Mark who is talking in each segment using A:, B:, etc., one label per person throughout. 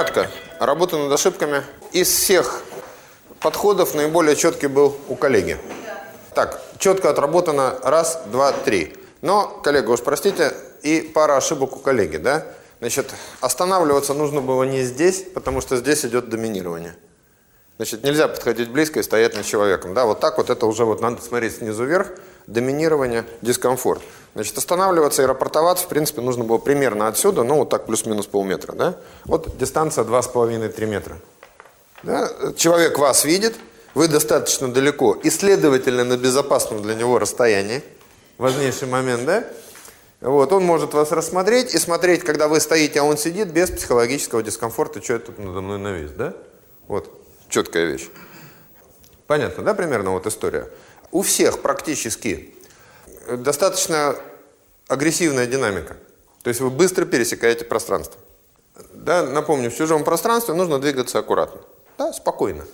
A: кратко. Работа над ошибками. Из всех подходов наиболее четкий был у коллеги. Так, четко отработано раз, два, три. Но, коллега, уж простите, и пара ошибок у коллеги, да? Значит, останавливаться нужно было не здесь, потому что здесь идет доминирование. Значит, нельзя подходить близко и стоять над человеком. Да, вот так вот это уже вот надо смотреть снизу вверх. Доминирование, дискомфорт. Значит, останавливаться и рапортоваться, в принципе, нужно было примерно отсюда, ну, вот так плюс-минус полметра, да? Вот дистанция 2,5-3 метра. Да? Человек вас видит, вы достаточно далеко, и, следовательно, на безопасном для него расстоянии. Важнейший момент, да? Вот, он может вас рассмотреть и смотреть, когда вы стоите, а он сидит, без психологического дискомфорта, что это надо мной навис, да? Вот, четкая вещь. Понятно, да, примерно вот история? У всех практически достаточно агрессивная динамика. То есть вы быстро пересекаете пространство. Да, напомню, в чужом пространстве нужно двигаться аккуратно. Да, спокойно.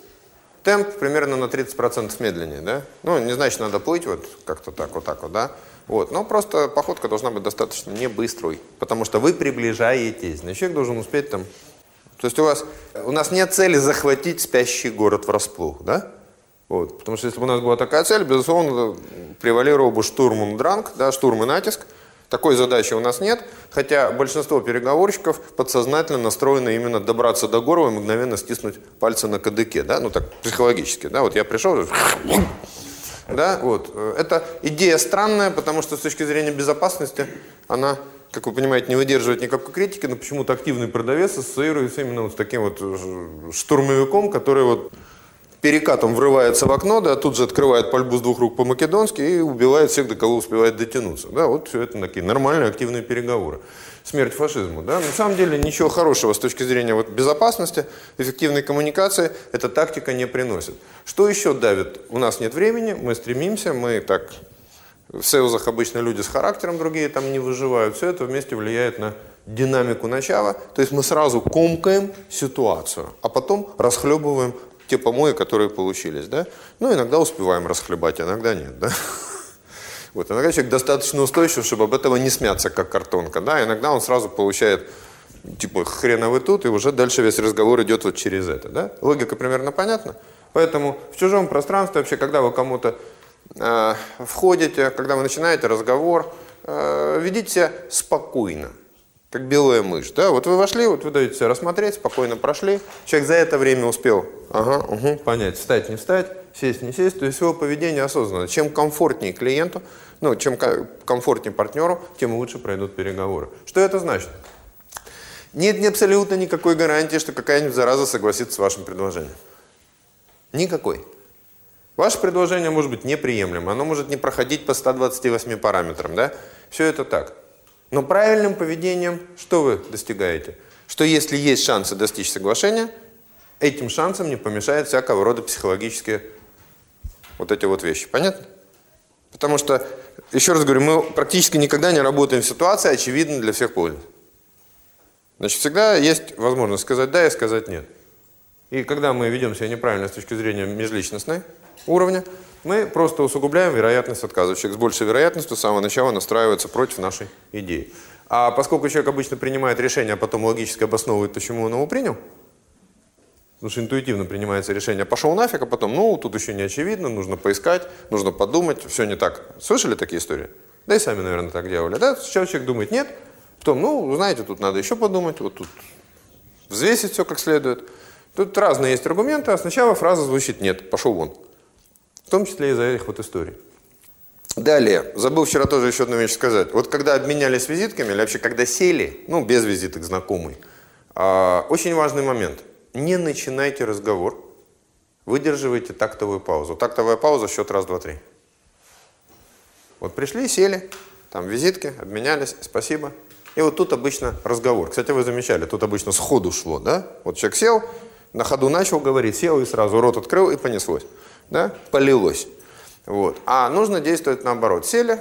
A: Темп примерно на 30% медленнее, да? Ну, не значит, надо плыть вот как-то так, вот так вот, да? Вот, но просто походка должна быть достаточно не быстрой, потому что вы приближаетесь. Значит, человек должен успеть там... То есть у вас... У нас нет цели захватить спящий город врасплох, да? Вот, потому что если бы у нас была такая цель, безусловно, превалировал бы штурм и дранг, да, штурм и натиск. Такой задачи у нас нет, хотя большинство переговорщиков подсознательно настроены именно добраться до горла и мгновенно стиснуть пальцы на кадыке, да, ну так психологически, да, вот я пришел, да, вот. Это идея странная, потому что с точки зрения безопасности она, как вы понимаете, не выдерживает никакой критики, но почему-то активный продавец ассоциируется именно вот с таким вот штурмовиком, который вот перекатом врывается в окно, да, тут же открывает пальбу с двух рук по-македонски и убивает всех, до кого успевает дотянуться. Да, вот все это такие нормальные активные переговоры. Смерть фашизму. Да? На самом деле ничего хорошего с точки зрения вот, безопасности, эффективной коммуникации эта тактика не приносит. Что еще давит? У нас нет времени, мы стремимся, мы так... В сейлзах обычно люди с характером, другие там не выживают. Все это вместе влияет на динамику начала. То есть мы сразу комкаем ситуацию, а потом расхлебываем те помои, которые получились, да? Ну, иногда успеваем расхлебать, иногда нет, да? Вот, иногда человек достаточно устойчив, чтобы об этого не смяться, как картонка, да? Иногда он сразу получает, типа, хрена вы тут, и уже дальше весь разговор идет вот через это, да? Логика примерно понятна? Поэтому в чужом пространстве вообще, когда вы кому-то э, входите, когда вы начинаете разговор, э, ведите себя спокойно как белая мышь. Да? Вот вы вошли, вот вы даете рассмотреть, спокойно прошли. Человек за это время успел ага, угу, понять, встать, не встать, сесть, не сесть. То есть его поведение осознанно. Чем комфортнее клиенту, ну, чем комфортнее партнеру, тем лучше пройдут переговоры. Что это значит? Нет ни абсолютно никакой гарантии, что какая-нибудь зараза согласится с вашим предложением. Никакой. Ваше предложение может быть неприемлемо, оно может не проходить по 128 параметрам, да? Все это так. Но правильным поведением что вы достигаете? Что если есть шансы достичь соглашения, этим шансам не помешает всякого рода психологические вот эти вот вещи. Понятно? Потому что, еще раз говорю, мы практически никогда не работаем в ситуации, очевидно для всех пользы. Значит, всегда есть возможность сказать «да» и сказать «нет». И когда мы ведем себя неправильно с точки зрения межличностной уровня, мы просто усугубляем вероятность отказа. Человек с большей вероятностью с самого начала настраивается против нашей идеи. А поскольку человек обычно принимает решение, а потом логически обосновывает, почему он его принял, потому что интуитивно принимается решение, пошел нафиг, а потом, ну, тут еще не очевидно, нужно поискать, нужно подумать, все не так. Слышали такие истории? Да и сами, наверное, так делали. Да? Сначала человек думает, нет, потом, ну, знаете, тут надо еще подумать, вот тут взвесить все как следует. Тут разные есть аргументы, а сначала фраза звучит «нет, пошел вон». В том числе из-за этих вот историй. Далее, забыл вчера тоже еще одну вещь сказать. Вот когда обменялись визитками, или вообще когда сели, ну, без визиток знакомый, а, очень важный момент. Не начинайте разговор, выдерживайте тактовую паузу. Тактовая пауза, счет раз, два, три. Вот пришли, сели, там визитки, обменялись, спасибо. И вот тут обычно разговор. Кстати, вы замечали, тут обычно сходу шло, да? Вот человек сел, на ходу начал говорить, сел и сразу рот открыл и понеслось да, полилось. Вот. А нужно действовать наоборот. Сели,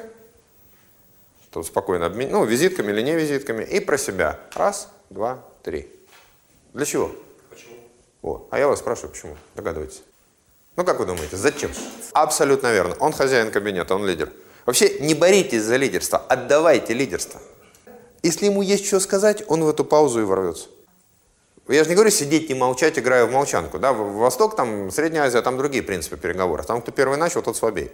A: тут спокойно обмен... ну, визитками или не визитками, и про себя. Раз, два, три. Для чего?
B: Почему?
A: Вот. А я вас спрашиваю, почему? Догадывайтесь. Ну, как вы думаете, зачем? Абсолютно верно. Он хозяин кабинета, он лидер. Вообще, не боритесь за лидерство, отдавайте лидерство. Если ему есть что сказать, он в эту паузу и ворвется. Я же не говорю сидеть, не молчать, играя в молчанку. Да? Восток, там, Средняя Азия, там другие принципы переговоров. Там, кто первый начал, тот слабее.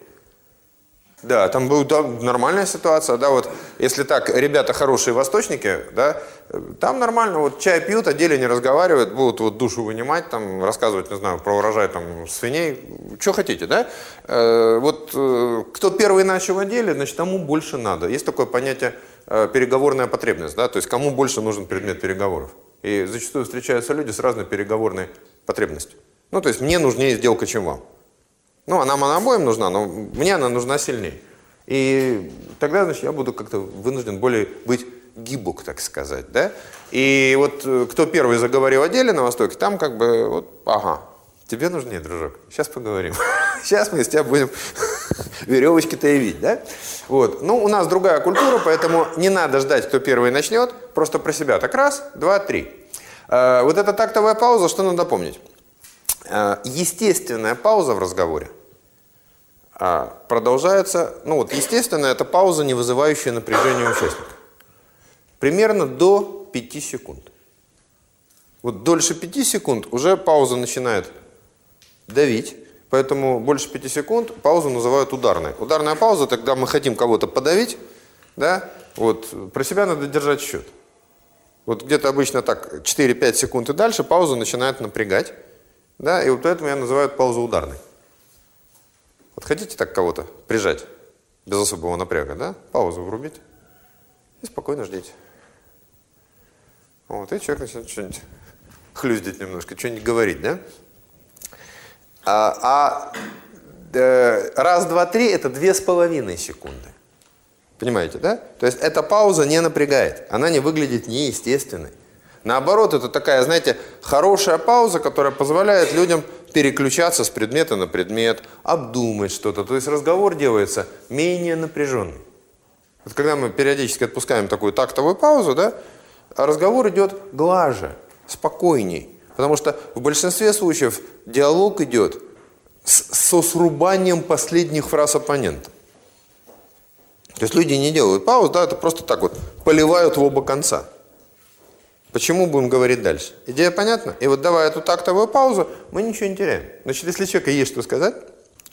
A: Да, там была да, нормальная ситуация, да, вот, если так, ребята хорошие восточники, да, там нормально, вот чай пьют, о не разговаривают, будут вот душу вынимать, там, рассказывать, не знаю, про урожай там свиней, что хотите, да. Э, вот э, кто первый начал о деле, значит, тому больше надо. Есть такое понятие э, переговорная потребность, да, то есть кому больше нужен предмет переговоров. И зачастую встречаются люди с разной переговорной потребностью. Ну, то есть мне нужнее сделка, чем вам. Ну, она нам обоим нужна, но мне она нужна сильнее. И тогда, значит, я буду как-то вынужден более быть гибок, так сказать, да? И вот э, кто первый заговорил о деле на Востоке, там как бы, вот, ага, тебе нужнее, дружок, сейчас поговорим. Сейчас мы с тебя будем веревочки-то явить, да? Вот. Ну, у нас другая культура, поэтому не надо ждать, кто первый начнет, просто про себя. Так раз, два, три. Э, вот эта тактовая пауза, что надо помнить? Э, естественная пауза в разговоре а, продолжается, ну вот естественно, это пауза, не вызывающая напряжение участника. Примерно до 5 секунд. Вот дольше 5 секунд уже пауза начинает давить, поэтому больше 5 секунд паузу называют ударной. Ударная пауза, тогда мы хотим кого-то подавить, да, вот, про себя надо держать счет. Вот где-то обычно так 4-5 секунд и дальше пауза начинает напрягать. Да, и вот поэтому я называю паузу ударной. Вот хотите так кого-то прижать без особого напряга, да? Паузу врубить и спокойно ждите. Вот, и человек начинает что-нибудь хлюздить немножко, что-нибудь говорить, да? А, а э, раз, два, три – это две с половиной секунды. Понимаете, да? То есть эта пауза не напрягает, она не выглядит неестественной. Наоборот, это такая, знаете, хорошая пауза, которая позволяет людям переключаться с предмета на предмет, обдумать что-то. То есть разговор делается менее напряженный. Вот когда мы периодически отпускаем такую тактовую паузу, да, разговор идет глаже, спокойней. Потому что в большинстве случаев диалог идет с, со срубанием последних фраз оппонента. То есть люди не делают пауз, да, это просто так вот поливают в оба конца. Почему будем говорить дальше? Идея понятна? И вот давая эту тактовую паузу, мы ничего не теряем. Значит, если человека есть что сказать,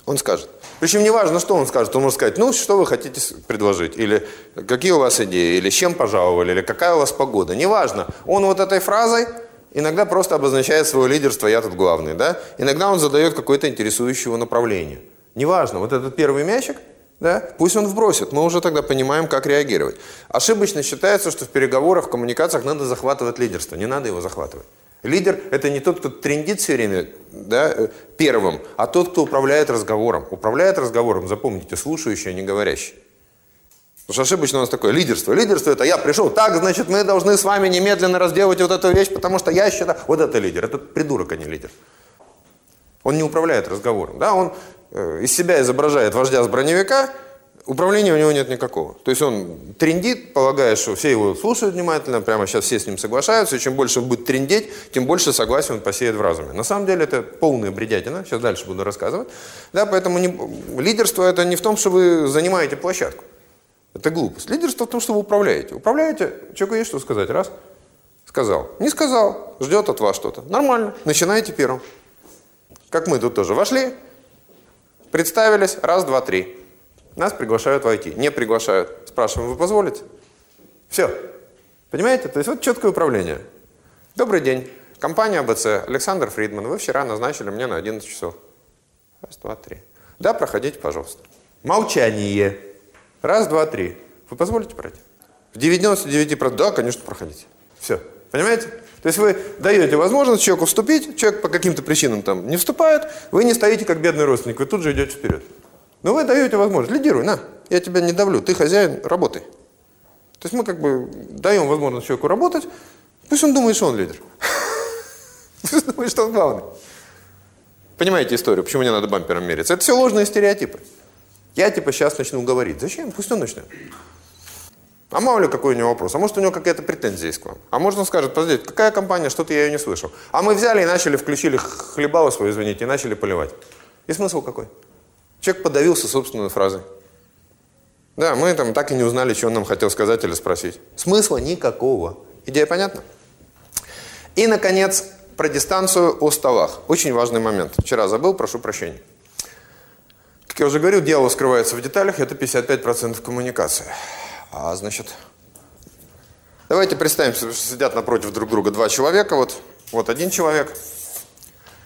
A: он скажет. Причем не важно, что он скажет. Он может сказать, ну, что вы хотите предложить, или какие у вас идеи, или чем пожаловали, или какая у вас погода. Неважно. Он вот этой фразой иногда просто обозначает свое лидерство, я тут главный, да? Иногда он задает какое-то интересующее направление. Неважно, вот этот первый мячик – да? Пусть он вбросит, мы уже тогда понимаем, как реагировать. Ошибочно считается, что в переговорах, в коммуникациях надо захватывать лидерство. Не надо его захватывать. Лидер – это не тот, кто трендит все время да, э, первым, а тот, кто управляет разговором. Управляет разговором, запомните, слушающий, а не говорящий. Потому что ошибочно у нас такое лидерство. Лидерство – это я пришел, так, значит, мы должны с вами немедленно разделать вот эту вещь, потому что я считаю… Вот это лидер, это придурок, а не лидер. Он не управляет разговором. Да? Он Э, из себя изображает вождя с броневика, управления у него нет никакого. То есть он трендит, полагая, что все его слушают внимательно, прямо сейчас все с ним соглашаются, и чем больше он будет трендеть, тем больше согласия он посеет в разуме. На самом деле это полная бредятина, сейчас дальше буду рассказывать. Да, поэтому не, лидерство это не в том, что вы занимаете площадку. Это глупость. Лидерство в том, что вы управляете. Управляете, человеку есть что сказать, раз, сказал. Не сказал, ждет от вас что-то. Нормально, начинайте первым. Как мы тут тоже вошли, Представились, раз, два, три. Нас приглашают войти. Не приглашают. Спрашиваем, вы позволите? Все. Понимаете? То есть вот четкое управление. Добрый день. Компания АБЦ. Александр Фридман. Вы вчера назначили мне на 11 часов. Раз, два, три. Да, проходите, пожалуйста. Молчание. Раз, два, три. Вы позволите пройти? В 99%. Да, конечно, проходите. Все. Понимаете? То есть вы даете возможность человеку вступить, человек по каким-то причинам там не вступает, вы не стоите как бедный родственник, вы тут же идете вперед. Но вы даете возможность, лидируй, на, я тебя не давлю, ты хозяин, работай. То есть мы как бы даем возможность человеку работать, пусть он думает, что он лидер. Пусть думает, что он главный. Понимаете историю, почему не надо бампером мериться? Это все ложные стереотипы. Я типа сейчас начну говорить. Зачем? Пусть он начнет. А мало ли какой у него вопрос. А может у него какая-то претензия есть к вам. А может он скажет, подождите, какая компания, что-то я ее не слышал. А мы взяли и начали, включили хлебало свое, извините, и начали поливать. И смысл какой? Человек подавился собственной фразой. Да, мы там так и не узнали, что он нам хотел сказать или спросить. Смысла никакого. Идея понятна? И, наконец, про дистанцию о столах. Очень важный момент. Вчера забыл, прошу прощения. Как я уже говорил, дело скрывается в деталях, это 55% коммуникации. А, значит, давайте представим, что сидят напротив друг друга два человека. Вот, вот один человек,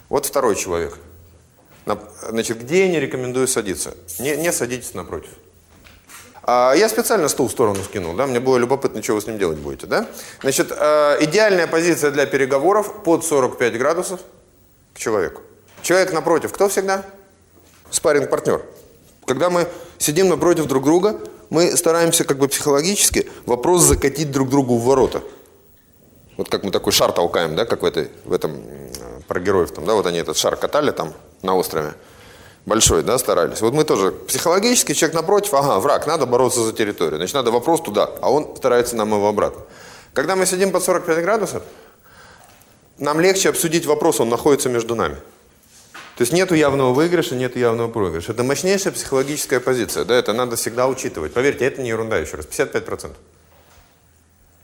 A: вот второй человек. Значит, где я не рекомендую садиться? Не, не садитесь напротив. А, я специально стул в сторону скинул, да, мне было любопытно, что вы с ним делать будете, да. Значит, а, идеальная позиция для переговоров под 45 градусов к человеку. Человек напротив, кто всегда? Спаринг партнер Когда мы сидим напротив друг друга, мы стараемся как бы психологически вопрос закатить друг другу в ворота. Вот как мы такой шар толкаем, да, как в, этой, в этом, про героев там, да, вот они этот шар катали там на острове большой, да, старались. Вот мы тоже психологически, человек напротив, ага, враг, надо бороться за территорию. Значит, надо вопрос туда, а он старается нам его обратно. Когда мы сидим под 45 градусов, нам легче обсудить вопрос, он находится между нами. То есть нету явного выигрыша, нету явного проигрыша. Это мощнейшая психологическая позиция, да, это надо всегда учитывать. Поверьте, это не ерунда еще раз, 55%.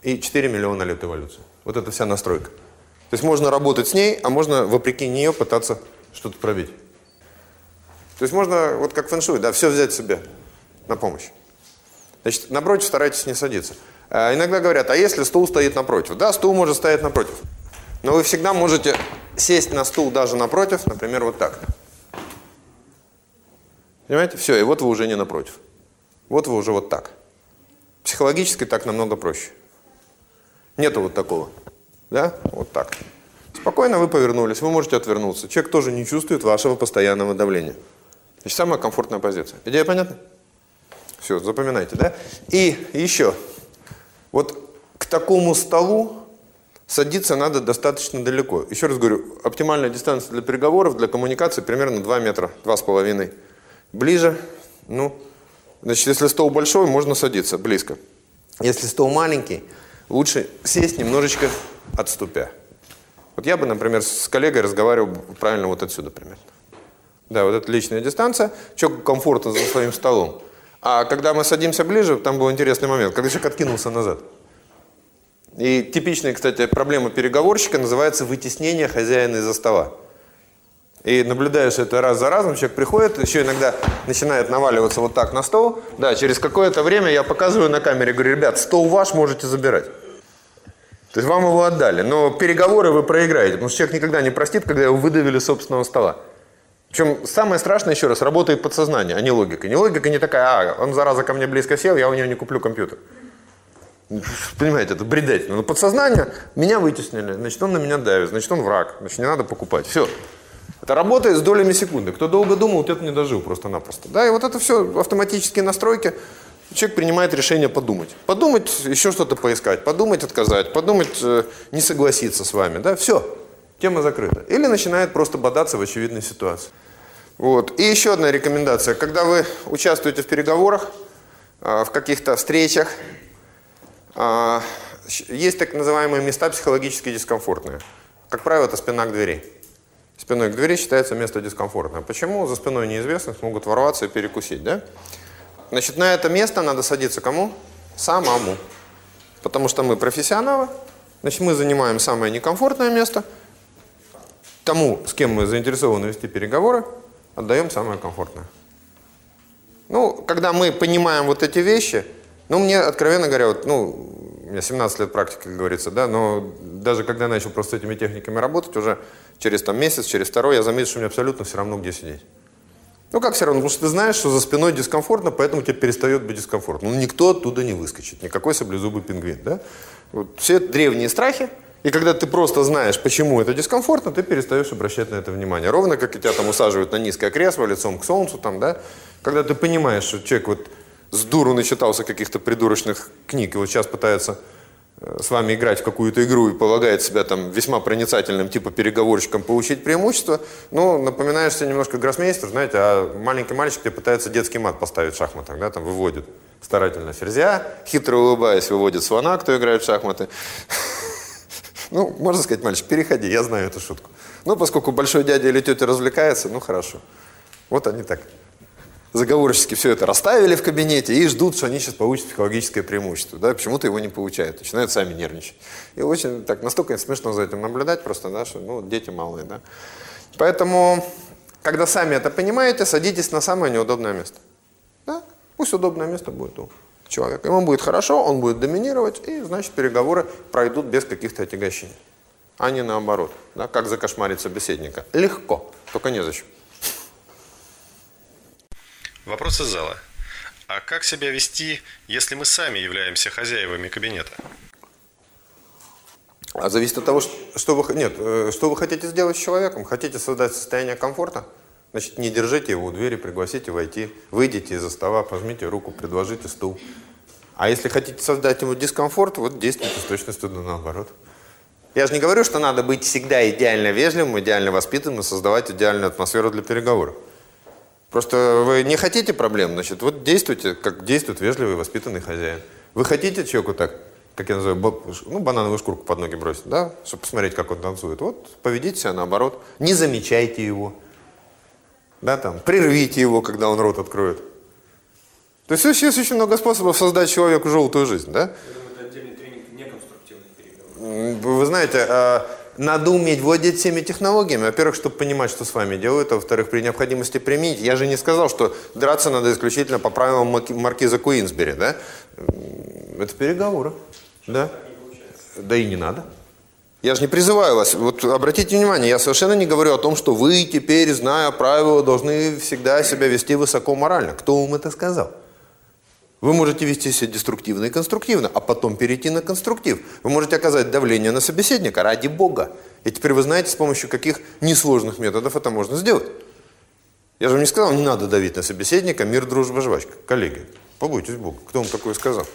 A: И 4 миллиона лет эволюции. Вот это вся настройка. То есть можно работать с ней, а можно вопреки нее пытаться что-то пробить. То есть можно, вот как фэншуй, да, все взять себе на помощь. Значит, напротив старайтесь не садиться. А иногда говорят, а если стул стоит напротив? Да, стул может стоять напротив. Но вы всегда можете сесть на стул даже напротив, например, вот так. Понимаете? Все, и вот вы уже не напротив. Вот вы уже вот так. Психологически так намного проще. Нету вот такого. Да? Вот так. Спокойно вы повернулись, вы можете отвернуться. Человек тоже не чувствует вашего постоянного давления. Значит, самая комфортная позиция. Идея понятна? Все, запоминайте, да? И еще. Вот к такому столу садиться надо достаточно далеко. Еще раз говорю, оптимальная дистанция для переговоров, для коммуникации примерно 2 метра, 2,5. Ближе, ну, значит, если стол большой, можно садиться близко. Если стол маленький, лучше сесть немножечко отступя. Вот я бы, например, с коллегой разговаривал правильно вот отсюда примерно. Да, вот это личная дистанция. Человеку комфортно за своим столом. А когда мы садимся ближе, там был интересный момент, когда человек откинулся назад. И типичная, кстати, проблема переговорщика называется вытеснение хозяина из-за стола. И наблюдаешь это раз за разом, человек приходит, еще иногда начинает наваливаться вот так на стол. Да, через какое-то время я показываю на камере, говорю, ребят, стол ваш, можете забирать. То есть вам его отдали, но переговоры вы проиграете, потому что человек никогда не простит, когда его выдавили с собственного стола. Причем самое страшное, еще раз, работает подсознание, а не логика. Не логика не такая, а, он, зараза, ко мне близко сел, я у него не куплю компьютер. Понимаете, это бредательно. Но подсознание, меня вытеснили, значит, он на меня давит, значит, он враг, значит, не надо покупать. Все. Это работает с долями секунды. Кто долго думал, тот не дожил просто-напросто. Да, и вот это все автоматические настройки. Человек принимает решение подумать. Подумать, еще что-то поискать, подумать, отказать, подумать, э, не согласиться с вами. Да, все. Тема закрыта. Или начинает просто бодаться в очевидной ситуации. Вот. И еще одна рекомендация. Когда вы участвуете в переговорах, а, в каких-то встречах, есть так называемые места психологически дискомфортные. Как правило, это спина к двери. Спиной к двери считается место дискомфортное. Почему? За спиной неизвестных могут ворваться и перекусить, да? Значит, на это место надо садиться кому? Самому. Потому что мы профессионалы, значит, мы занимаем самое некомфортное место – тому, с кем мы заинтересованы вести переговоры, отдаем самое комфортное. Ну, когда мы понимаем вот эти вещи, ну, мне, откровенно говоря, вот, ну, у меня 17 лет практики, как говорится, да, но даже когда я начал просто с этими техниками работать, уже через там месяц, через второй, я заметил, что мне абсолютно все равно, где сидеть. Ну, как все равно? Потому что ты знаешь, что за спиной дискомфортно, поэтому тебе перестает быть дискомфортно. Ну, никто оттуда не выскочит, никакой саблезубый пингвин, да? Вот все древние страхи, и когда ты просто знаешь, почему это дискомфортно, ты перестаешь обращать на это внимание. Ровно как и тебя там усаживают на низкое кресло, лицом к солнцу, там, да? Когда ты понимаешь, что человек вот с дуру начитался каких-то придурочных книг, и вот сейчас пытается э, с вами играть в какую-то игру и полагает себя там весьма проницательным, типа переговорщиком, получить преимущество, ну, напоминаешь себе немножко гроссмейстер, знаете, а маленький мальчик тебе пытается детский мат поставить в шахматах, да, там выводит старательно ферзя, хитро улыбаясь, выводит слона, кто играет в шахматы. Ну, можно сказать, мальчик, переходи, я знаю эту шутку. Ну, поскольку большой дядя или тетя развлекается, ну, хорошо. Вот они так заговорчески все это расставили в кабинете и ждут, что они сейчас получат психологическое преимущество. Да? Почему-то его не получают, начинают сами нервничать. И очень так, настолько смешно за этим наблюдать просто, да, что ну, дети малые. Да? Поэтому, когда сами это понимаете, садитесь на самое неудобное место. Да? Пусть удобное место будет у человека. Ему будет хорошо, он будет доминировать, и, значит, переговоры пройдут без каких-то отягощений. А не наоборот. Да? Как закошмарить собеседника. Легко, только незачем.
B: Вопрос из зала. А как себя вести, если мы сами являемся хозяевами кабинета?
A: А зависит от того, что вы, нет, э, что вы хотите сделать с человеком. Хотите создать состояние комфорта? Значит, не держите его у двери, пригласите войти. Выйдите из-за стола, пожмите руку, предложите стул. А если хотите создать ему дискомфорт, вот действуйте с точностью наоборот. Я же не говорю, что надо быть всегда идеально вежливым, идеально воспитанным, создавать идеальную атмосферу для переговоров. Просто вы не хотите проблем, значит, вот действуйте, как действует вежливый, воспитанный хозяин. Вы хотите человеку так, как я называю, ну, банановую шкурку под ноги бросить, да, чтобы посмотреть, как он танцует. Вот, поведите себя наоборот, не замечайте его, да, там, прервите его, когда он рот откроет. То есть есть очень много способов создать человеку желтую жизнь, да? Вы знаете, а, надо уметь владеть всеми технологиями. Во-первых, чтобы понимать, что с вами делают, а во-вторых, при необходимости применить. Я же не сказал, что драться надо исключительно по правилам маркиза Куинсбери, да? Это переговоры, да? Да и не надо. Я же не призываю вас, вот обратите внимание, я совершенно не говорю о том, что вы теперь, зная правила, должны всегда себя вести высоко морально. Кто вам это сказал? Вы можете вести себя деструктивно и конструктивно, а потом перейти на конструктив. Вы можете оказать давление на собеседника, ради Бога. И теперь вы знаете, с помощью каких несложных методов это можно сделать. Я же вам не сказал, не надо давить на собеседника, мир, дружба, жвачка. Коллеги, побойтесь Бога. Кто вам такое сказал?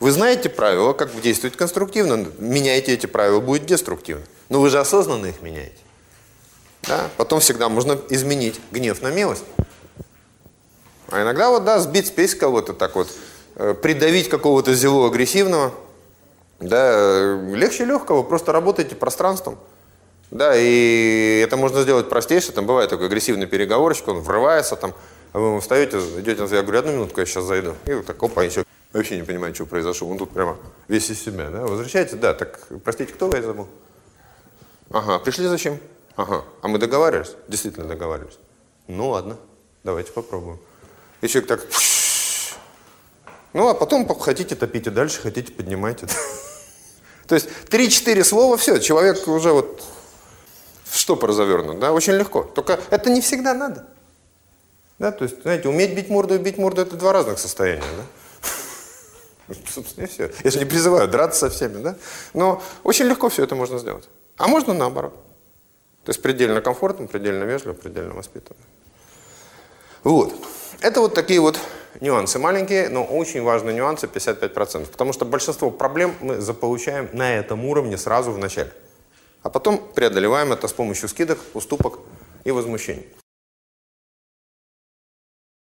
A: Вы знаете правила, как действовать конструктивно. Меняете эти правила, будет деструктивно. Но вы же осознанно их меняете. Да? Потом всегда можно изменить гнев на милость. А иногда вот, да, сбить спесь кого-то так вот, придавить какого-то зело агрессивного, да, легче легкого, просто работайте пространством. Да, и это можно сделать простейше, там бывает такой агрессивный переговорщик, он врывается там, а вы ему встаете, идете, я говорю, одну минутку, я сейчас зайду. И вот так, опа, еще вообще не понимаю, что произошло. Он тут прямо весь из себя, да, возвращается, да, так, простите, кто я забыл? Ага, пришли зачем? Ага, а мы договаривались? Действительно договаривались. Ну ладно, давайте попробуем. И человек так, ну, а потом хотите топите дальше, хотите поднимайте. То есть 3-4 слова, все, человек уже вот в штопор завернут, да, очень легко. Только это не всегда надо. Да, то есть, знаете, уметь бить морду и бить морду – это два разных состояния, да. Собственно, и все. Я же не призываю драться со всеми, да. Но очень легко все это можно сделать. А можно наоборот. То есть предельно комфортно, предельно вежливо, предельно воспитанно. Вот. Это вот такие вот нюансы маленькие, но очень важные нюансы 55%. Потому что большинство проблем мы заполучаем на этом уровне сразу в начале. А потом преодолеваем это с помощью скидок, уступок и возмущений.